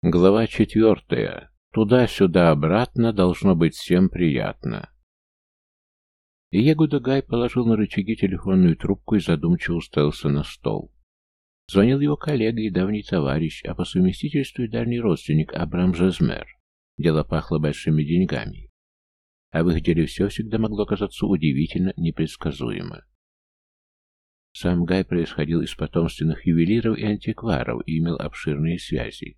Глава четвертая. Туда-сюда обратно должно быть всем приятно. Иегуда Гай положил на рычаги телефонную трубку и задумчиво уставился на стол. Звонил его коллега и давний товарищ, а по совместительству и дальний родственник Абрам Жезмер. Дело пахло большими деньгами. А в их деле все всегда могло казаться удивительно непредсказуемо. Сам Гай происходил из потомственных ювелиров и антикваров и имел обширные связи.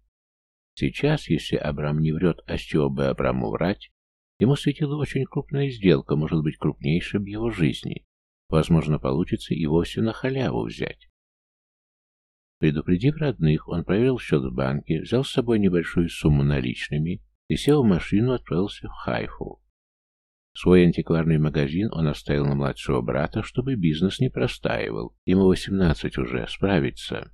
Сейчас, если Абрам не врет, а с чего бы Абраму врать, ему светила очень крупная сделка, может быть, крупнейшая в его жизни. Возможно, получится и вовсе на халяву взять. Предупредив родных, он проверил счет в банке, взял с собой небольшую сумму наличными и, сел в машину, отправился в Хайфу. Свой антикварный магазин он оставил на младшего брата, чтобы бизнес не простаивал. Ему восемнадцать уже, справится.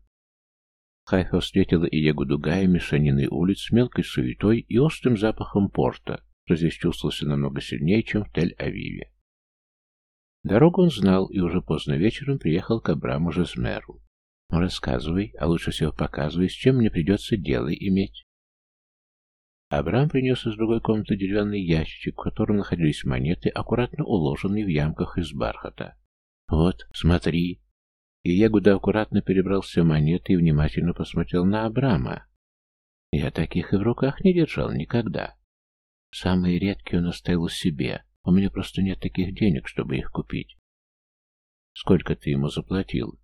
Хайфа встретила Иегу Дугая мешаниной улиц мелкой суетой и острым запахом порта, что здесь чувствовался намного сильнее, чем в Тель-Авиве. Дорогу он знал и уже поздно вечером приехал к Абраму Жезмеру. «Ну, рассказывай, а лучше всего показывай, с чем мне придется дело иметь». Абрам принес из другой комнаты деревянный ящичек, в котором находились монеты, аккуратно уложенные в ямках из бархата. «Вот, смотри», и Ягуда аккуратно перебрал все монеты и внимательно посмотрел на Абрама. Я таких и в руках не держал никогда. Самые редкие он оставил себе. У меня просто нет таких денег, чтобы их купить. Сколько ты ему заплатил?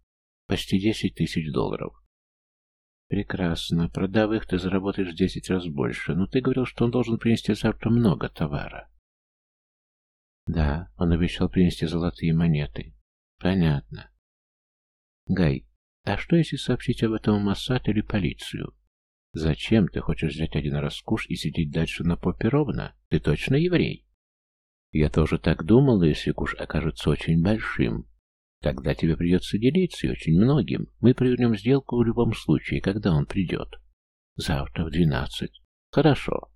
Почти десять тысяч долларов. Прекрасно. Продав их, ты заработаешь в десять раз больше. Но ты говорил, что он должен принести завтра много товара. Да, он обещал принести золотые монеты. Понятно. Гай, а что если сообщить об этом в или полицию? Зачем ты хочешь взять один раз куш и сидеть дальше на попе ровно? Ты точно еврей? Я тоже так думала, если куш окажется очень большим. Тогда тебе придется делиться и очень многим. Мы провернем сделку в любом случае, когда он придет. Завтра в двенадцать. Хорошо.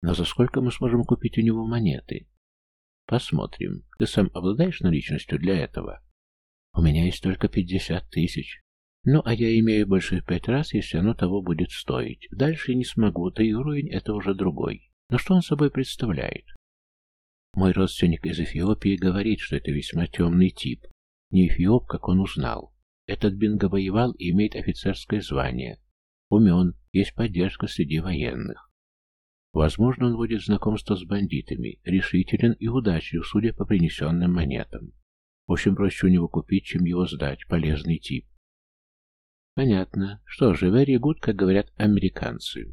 Но за сколько мы сможем купить у него монеты? Посмотрим. Ты сам обладаешь наличностью для этого? У меня есть только пятьдесят тысяч. Ну, а я имею больше в пять раз, если оно того будет стоить. Дальше не смогу, да и уровень это уже другой. Но что он собой представляет? Мой родственник из Эфиопии говорит, что это весьма темный тип. Не эфиоп, как он узнал. Этот Бинго воевал и имеет офицерское звание. Умен, есть поддержка среди военных. Возможно, он будет знакомство с бандитами, решителен и удачлив, судя по принесенным монетам. В общем, проще у него купить, чем его сдать. Полезный тип. Понятно. Что же, very good, как говорят американцы.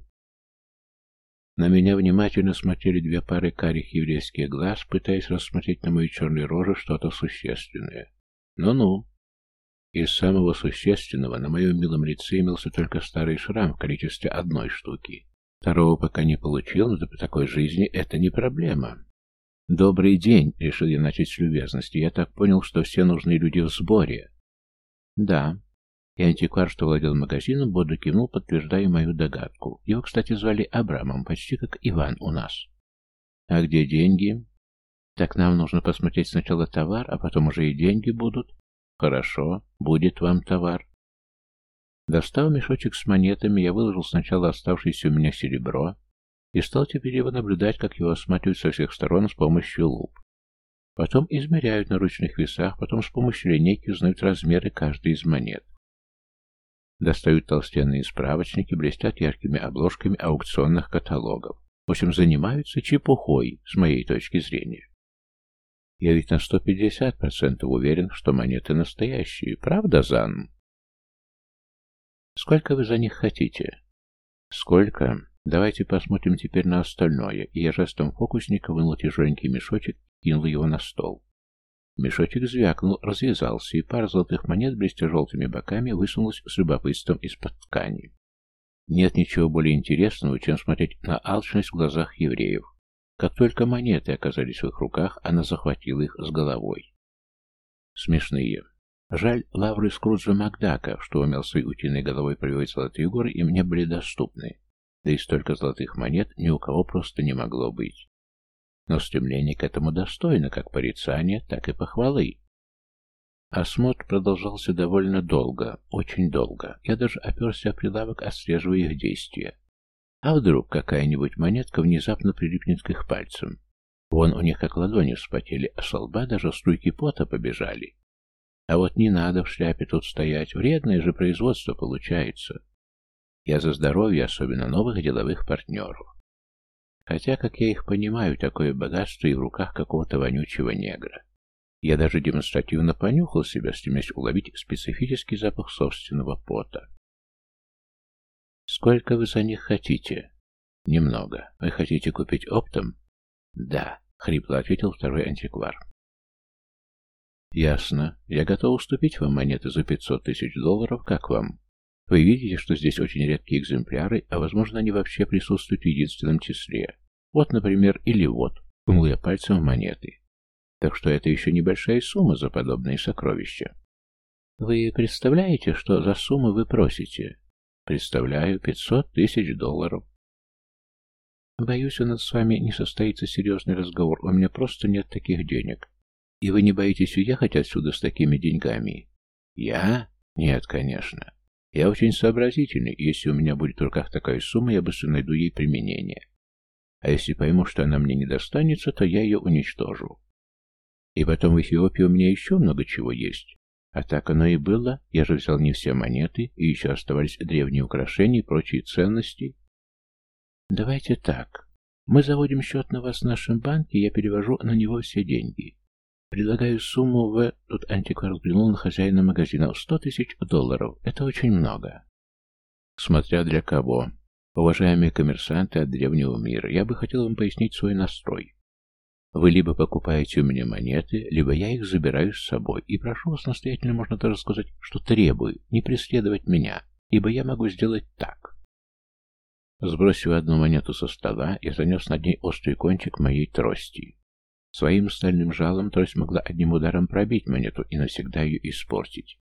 На меня внимательно смотрели две пары карих еврейских глаз, пытаясь рассмотреть на мою черную рожу что-то существенное. Ну-ну. Из самого существенного на моем милом лице имелся только старый шрам в количестве одной штуки. Второго пока не получил, но при такой жизни это не проблема. «Добрый день», — решил я начать с любезности. «Я так понял, что все нужные люди в сборе». «Да». И антиквар, что владел магазином, бодро кивнул, подтверждая мою догадку. Его, кстати, звали Абрамом, почти как Иван у нас. «А где деньги?» «Так нам нужно посмотреть сначала товар, а потом уже и деньги будут». «Хорошо, будет вам товар». Достав мешочек с монетами, я выложил сначала оставшееся у меня серебро, и стал теперь его наблюдать, как его осматривают со всех сторон с помощью луп. Потом измеряют на ручных весах, потом с помощью линейки узнают размеры каждой из монет. Достают толстенные справочники, блестят яркими обложками аукционных каталогов. В общем, занимаются чепухой, с моей точки зрения. Я ведь на 150% уверен, что монеты настоящие. Правда, Зан? Сколько вы за них хотите? Сколько? Давайте посмотрим теперь на остальное. И я жестом фокусника вынул тяжеленький мешочек и кинул его на стол. Мешочек звякнул, развязался, и пара золотых монет, блестя желтыми боками, высунулась с любопытством из-под ткани. Нет ничего более интересного, чем смотреть на алчность в глазах евреев. Как только монеты оказались в их руках, она захватила их с головой. Смешные. Жаль, лавры Скруджа Макдака, что умел своей утиной головой приводить золотые горы, им не были доступны да и столько золотых монет ни у кого просто не могло быть. Но стремление к этому достойно как порицания, так и похвалы. Осмотр продолжался довольно долго, очень долго. Я даже оперся о прилавок, отслеживая их действия. А вдруг какая-нибудь монетка внезапно прилипнет к их пальцам? Вон у них как ладони вспотели, а с лба даже струйки пота побежали. А вот не надо в шляпе тут стоять, вредное же производство получается. Я за здоровье, особенно новых деловых партнеров. Хотя, как я их понимаю, такое богатство и в руках какого-то вонючего негра. Я даже демонстративно понюхал себя, стремясь уловить специфический запах собственного пота. «Сколько вы за них хотите?» «Немного. Вы хотите купить оптом?» «Да», — хрипло ответил второй антиквар. «Ясно. Я готов уступить вам монеты за 500 тысяч долларов. Как вам? Вы видите, что здесь очень редкие экземпляры, а возможно они вообще присутствуют в единственном числе. Вот, например, или вот». Пнул я пальцем в монеты. Так что это еще небольшая сумма за подобные сокровища. Вы представляете, что за сумму вы просите? Представляю, 500 тысяч долларов. Боюсь, у нас с вами не состоится серьезный разговор, у меня просто нет таких денег. И вы не боитесь уехать отсюда с такими деньгами? Я? Нет, конечно. Я очень сообразительный, и если у меня будет в руках такая сумма, я быстро найду ей применение. А если пойму, что она мне не достанется, то я ее уничтожу. И потом в Эфиопии у меня еще много чего есть. А так оно и было. Я же взял не все монеты, и еще оставались древние украшения и прочие ценности. Давайте так. Мы заводим счет на вас в нашем банке, я перевожу на него все деньги. Предлагаю сумму в... Тут антиквар взглянул на хозяина магазина. Сто тысяч долларов. Это очень много. Смотря для кого. Уважаемые коммерсанты от древнего мира, я бы хотел вам пояснить свой настрой. Вы либо покупаете у меня монеты, либо я их забираю с собой, и прошу вас настоятельно, можно даже сказать, что требую, не преследовать меня, ибо я могу сделать так. Сбросив одну монету со стола, я занес над ней острый кончик моей трости. Своим стальным жалом трость могла одним ударом пробить монету и навсегда ее испортить.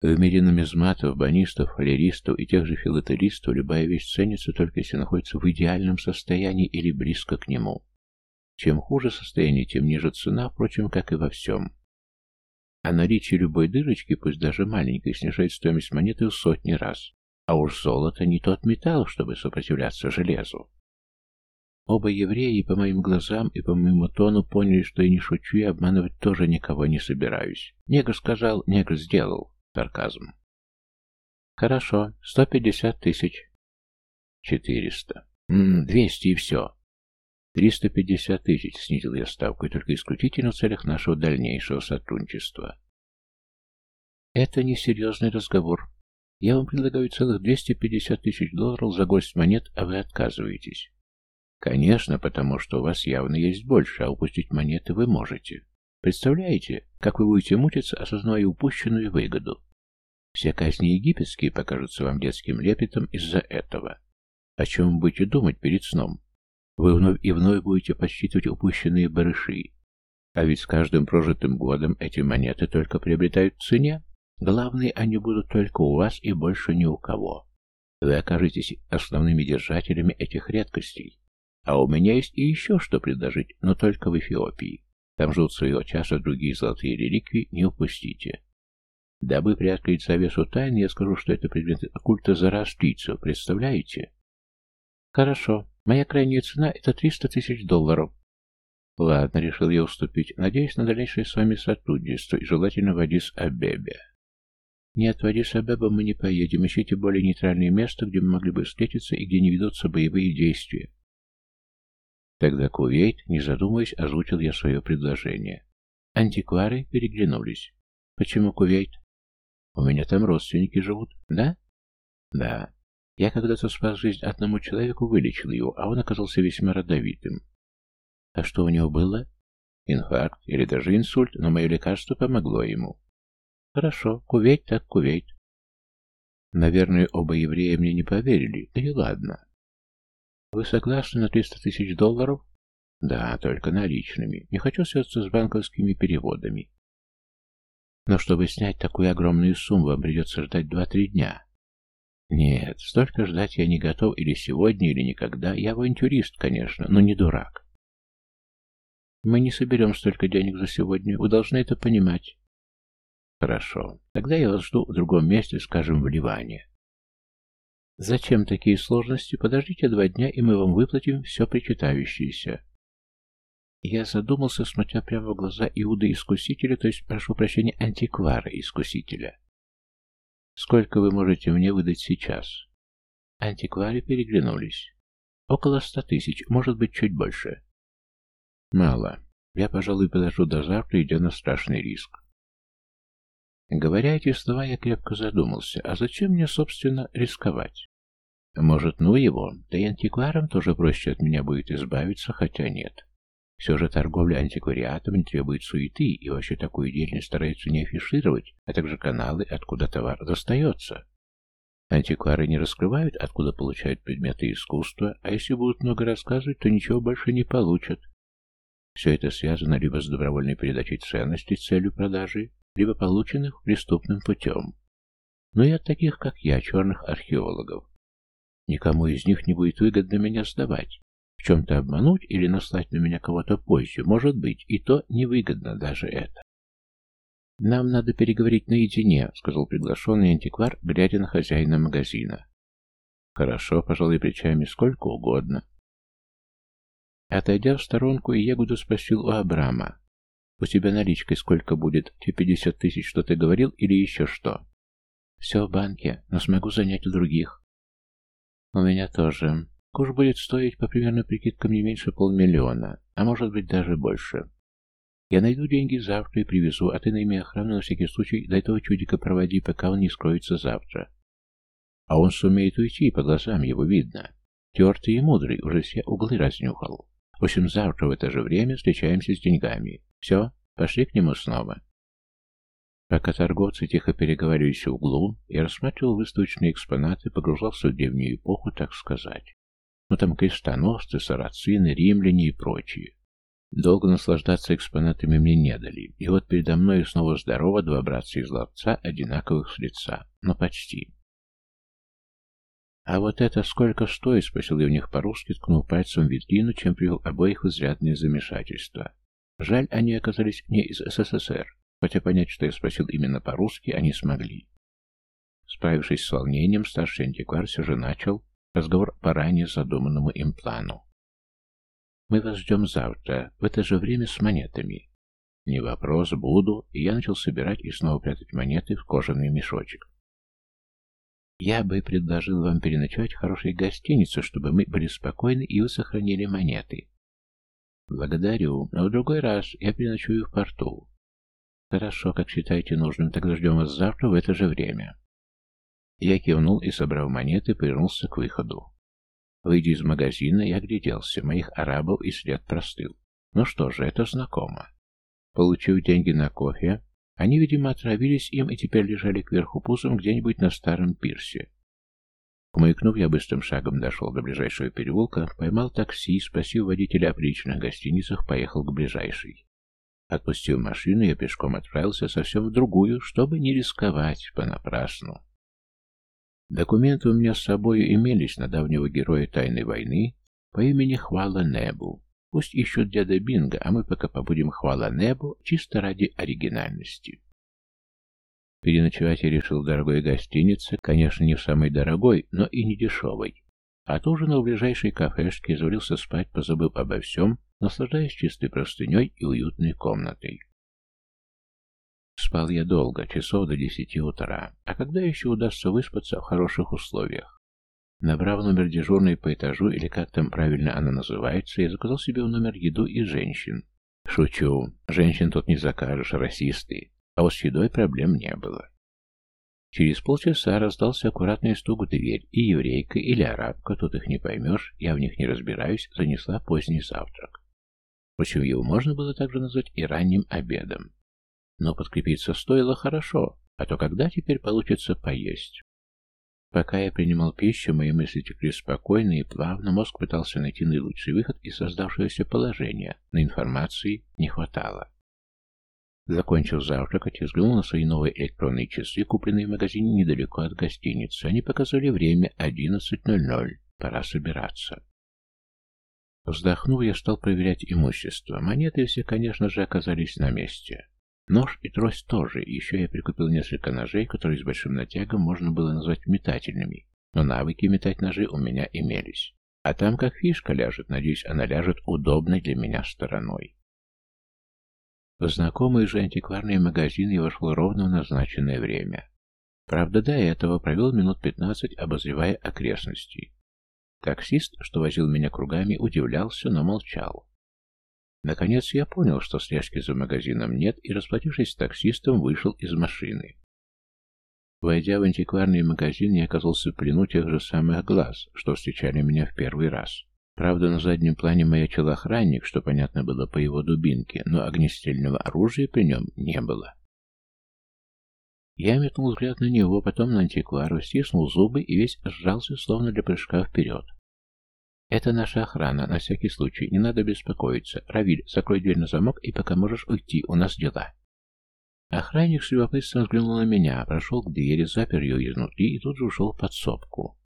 В мире нумизматов, банистов, фалеристов и тех же филателистов любая вещь ценится только если находится в идеальном состоянии или близко к нему. Чем хуже состояние, тем ниже цена, впрочем, как и во всем. А наличие любой дырочки, пусть даже маленькой, снижает стоимость монеты в сотни раз. А уж золото не тот металл, чтобы сопротивляться железу. Оба евреи по моим глазам и по моему тону поняли, что я не шучу и обманывать тоже никого не собираюсь. Негр сказал, негр сделал. Сарказм. Хорошо, сто пятьдесят тысяч. Четыреста. Двести и все. «Триста пятьдесят тысяч», — снизил я ставку, и только исключительно в целях нашего дальнейшего сотрудничества. «Это несерьезный разговор. Я вам предлагаю целых двести пятьдесят тысяч долларов за горсть монет, а вы отказываетесь». «Конечно, потому что у вас явно есть больше, а упустить монеты вы можете. Представляете, как вы будете мучиться, осознавая упущенную выгоду? Все казни египетские покажутся вам детским лепетом из-за этого. О чем вы будете думать перед сном?» Вы вновь и вновь будете подсчитывать упущенные барыши. А ведь с каждым прожитым годом эти монеты только приобретают в цене. Главные они будут только у вас и больше ни у кого. Вы окажетесь основными держателями этих редкостей. А у меня есть и еще что предложить, но только в Эфиопии. Там ждут своего часа другие золотые реликвии, не упустите. Дабы приоткрыть завесу тайны, я скажу, что это предметы оккульта зороастрийцев, представляете? Хорошо, Моя крайняя цена — это 300 тысяч долларов. Ладно, решил я уступить. Надеюсь на дальнейшее с вами сотрудничество и желательно в Адис-Абебе. Нет, в Адис-Абебе мы не поедем. Ищите более нейтральное место, где мы могли бы встретиться и где не ведутся боевые действия. Тогда Кувейт, не задумываясь, озвучил я свое предложение. Антиквары переглянулись. Почему Кувейт? У меня там родственники живут, да? Да. Я когда-то спас жизнь одному человеку, вылечил его, а он оказался весьма родовитым. А что у него было? Инфаркт или даже инсульт, но мое лекарство помогло ему. Хорошо, кувейт так кувейт. Наверное, оба еврея мне не поверили, да и ладно. Вы согласны на 300 тысяч долларов? Да, только наличными. Не хочу связаться с банковскими переводами. Но чтобы снять такую огромную сумму, вам придется ждать 2-3 дня. Нет, столько ждать я не готов или сегодня, или никогда. Я авантюрист, конечно, но не дурак. Мы не соберем столько денег за сегодня. Вы должны это понимать. Хорошо. Тогда я вас жду в другом месте, скажем, в Ливане. Зачем такие сложности? Подождите два дня, и мы вам выплатим все причитающееся. Я задумался, смотря прямо в глаза Иуда-искусителя, то есть, прошу прощения, антиквара-искусителя. Сколько вы можете мне выдать сейчас? Антиквары переглянулись. Около ста тысяч, может быть, чуть больше. Мало. Я, пожалуй, подожду до завтра, идя на страшный риск. Говоря эти слова, я крепко задумался, а зачем мне, собственно, рисковать? Может, ну его, да и антикварам тоже проще от меня будет избавиться, хотя нет. Все же торговля антиквариатом не требует суеты, и вообще такую деятельность стараются не афишировать, а также каналы, откуда товар достается. Антиквары не раскрывают, откуда получают предметы искусства, а если будут много рассказывать, то ничего больше не получат. Все это связано либо с добровольной передачей ценностей с целью продажи, либо полученных преступным путем. Но и от таких, как я, черных археологов. Никому из них не будет выгодно меня сдавать. В чем-то обмануть или наслать на меня кого-то позже, может быть, и то невыгодно даже это. «Нам надо переговорить наедине», — сказал приглашенный антиквар, глядя на хозяина магазина. «Хорошо, пожалуй, плечами сколько угодно». Отойдя в сторонку, Егуда спросил у Абрама. «У тебя наличкой сколько будет? Те пятьдесят тысяч, что ты говорил, или еще что?» «Все в банке, но смогу занять у других». «У меня тоже. Куш будет стоить, по примерным прикидкам, не меньше полмиллиона, а может быть даже больше. Я найду деньги завтра и привезу, а ты найми охрану на всякий случай, до этого чудика проводи, пока он не скроется завтра. А он сумеет уйти, по глазам его видно. Тертый и мудрый, уже все углы разнюхал. В общем, завтра в это же время встречаемся с деньгами. Все, пошли к нему снова. Пока торговцы тихо переговаривались в углу, я рассматривал выставочные экспонаты, погружался в древнюю эпоху, так сказать. Ну там крестоносцы, сарацины, римляне и прочие. Долго наслаждаться экспонатами мне не дали, и вот передо мной снова здорово два братца из ловца, одинаковых с лица, но почти. «А вот это сколько стоит?» — спросил я у них по-русски, ткнув пальцем в витрину, чем привел обоих в изрядное замешательство. Жаль, они оказались не из СССР, хотя понять, что я спросил именно по-русски, они смогли. Справившись с волнением, старший антиквар все же начал, Разговор по ранее задуманному им плану. «Мы вас ждем завтра, в это же время с монетами». «Не вопрос, буду», и я начал собирать и снова прятать монеты в кожаный мешочек. «Я бы предложил вам переночевать в хорошей гостинице, чтобы мы были спокойны и вы сохранили монеты». «Благодарю, но в другой раз я переночую в порту». «Хорошо, как считаете нужным, тогда ждем вас завтра в это же время». Я кивнул и, собрав монеты, повернулся к выходу. Выйдя из магазина, я гляделся, моих арабов и след простыл. Ну что же, это знакомо. Получив деньги на кофе, они, видимо, отравились им и теперь лежали кверху пузом где-нибудь на старом пирсе. Хмыкнув, я быстрым шагом дошел до ближайшего переулка, поймал такси и, спросив водителя о приличных гостиницах, поехал к ближайшей. Отпустив машину, я пешком отправился совсем в другую, чтобы не рисковать понапрасну. Документы у меня с собой имелись на давнего героя Тайной войны по имени Хвала Небу. Пусть ищут дяда Бинга, а мы пока побудем Хвала Небу чисто ради оригинальности. Переночевать я решил в дорогой гостинице, конечно, не в самой дорогой, но и не дешевой. От ужина в ближайшей кафешке завалился спать, позабыв обо всем, наслаждаясь чистой простыней и уютной комнатой. Спал я долго, часов до десяти утра. А когда еще удастся выспаться в хороших условиях? Набрав номер дежурной по этажу, или как там правильно она называется, я заказал себе в номер еду и женщин. Шучу. Женщин тут не закажешь, расисты. А вот с едой проблем не было. Через полчаса раздался аккуратный стук в дверь, и еврейка или арабка, тут их не поймешь, я в них не разбираюсь, занесла поздний завтрак. Впрочем, его можно было также назвать и ранним обедом. Но подкрепиться стоило хорошо, а то когда теперь получится поесть? Пока я принимал пищу, мои мысли текли спокойно и плавно, мозг пытался найти наилучший выход из создавшегося положения, но информации не хватало. Закончив завтракать, я взглянул на свои новые электронные часы, купленные в магазине недалеко от гостиницы. Они показали время 11.00. Пора собираться. Вздохнув, я стал проверять имущество. Монеты все, конечно же, оказались на месте. Нож и трость тоже, еще я прикупил несколько ножей, которые с большим натягом можно было назвать метательными, но навыки метать ножи у меня имелись. А там как фишка ляжет, надеюсь, она ляжет удобной для меня стороной. В знакомый же антикварный магазин я вошел ровно в назначенное время. Правда, до этого провел минут пятнадцать, обозревая окрестности. Таксист, что возил меня кругами, удивлялся, но молчал. Наконец я понял, что слежки за магазином нет, и, расплатившись с таксистом, вышел из машины. Войдя в антикварный магазин, я оказался в плену тех же самых глаз, что встречали меня в первый раз. Правда, на заднем плане маячил охранник, что понятно было по его дубинке, но огнестрельного оружия при нем не было. Я метнул взгляд на него, потом на антиквару, стиснул зубы и весь сжался, словно для прыжка вперед. «Это наша охрана, на всякий случай, не надо беспокоиться. Равиль, закрой дверь на замок, и пока можешь уйти, у нас дела». Охранник с любопытством взглянул на меня, прошел к двери, запер ее изнутри и тут же ушел в подсобку.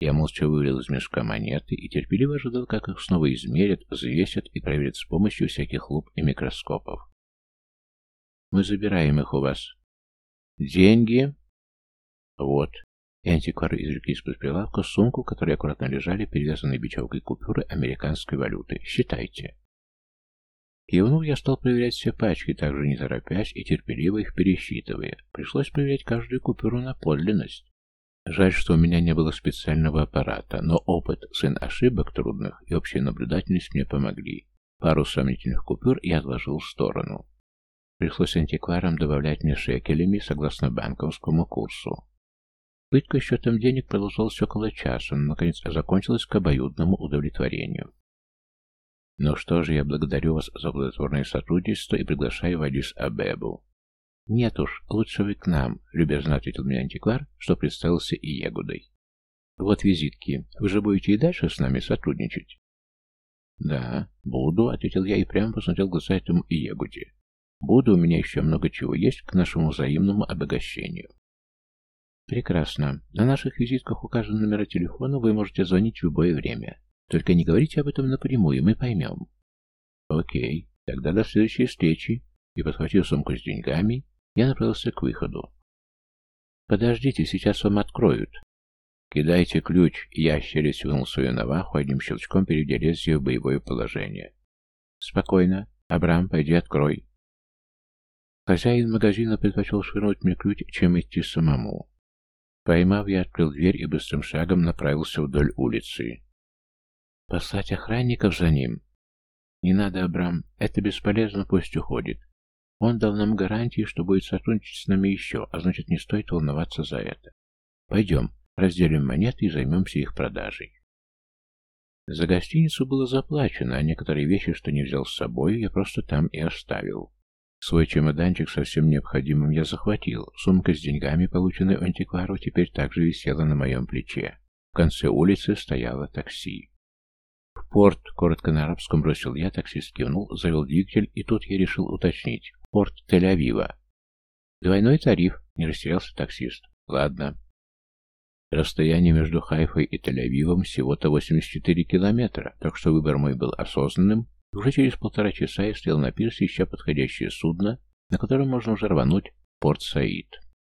Я молча вывалил из мешка монеты и терпеливо ожидал, как их снова измерят, взвесят и проверят с помощью всяких луп и микроскопов. «Мы забираем их у вас», «Деньги?» «Вот». И антиквары извлекли из-под прилавка сумку, в которой аккуратно лежали перевязанные бечевкой купюры американской валюты. «Считайте». Кивнув, я стал проверять все пачки, также не торопясь и терпеливо их пересчитывая. Пришлось проверять каждую купюру на подлинность. Жаль, что у меня не было специального аппарата, но опыт, сын ошибок трудных и общая наблюдательность мне помогли. Пару сомнительных купюр я отложил в сторону. Пришлось антикварам добавлять мне шекелями согласно банковскому курсу. Пытка счетом денег продолжалась около часа, но, наконец, закончилась к обоюдному удовлетворению. «Ну что же, я благодарю вас за плодотворное сотрудничество и приглашаю в Адис-Абебу». «Нет уж, лучше вы к нам», — любезно ответил мне антиквар, что представился и Ягудой. «Вот визитки. Вы же будете и дальше с нами сотрудничать?» «Да, буду», — ответил я и прямо посмотрел глаза этому Иегуде. Буду, у меня еще много чего есть к нашему взаимному обогащению. Прекрасно. На наших визитках указан номер телефона, вы можете звонить в любое время. Только не говорите об этом напрямую, мы поймем. Окей, тогда до следующей встречи. И, подхватив сумку с деньгами, я направился к выходу. Подождите, сейчас вам откроют. Кидайте ключ, ящериц вынул свою наваху, одним щелчком переведя лезвие в боевое положение. Спокойно. Абрам, пойди открой. Хозяин магазина предпочел швырнуть мне ключ, чем идти самому. Поймав, я открыл дверь и быстрым шагом направился вдоль улицы. Послать охранников за ним? Не надо, Абрам, это бесполезно, пусть уходит. Он дал нам гарантии, что будет сотрудничать с нами еще, а значит, не стоит волноваться за это. Пойдем, разделим монеты и займемся их продажей. За гостиницу было заплачено, а некоторые вещи, что не взял с собой, я просто там и оставил. Свой чемоданчик со всем необходимым я захватил. Сумка с деньгами, полученной у антиквару, теперь также висела на моем плече. В конце улицы стояло такси. «В порт», — коротко на арабском бросил я, таксист кивнул, завел двигатель, и тут я решил уточнить. «Порт Тель-Авива». «Двойной тариф», — не растерялся таксист. «Ладно». Расстояние между Хайфой и Тель-Авивом всего-то 84 километра, так что выбор мой был осознанным уже через полтора часа я стоял на пирсе, ища подходящее судно, на котором можно уже рвануть порт Саид.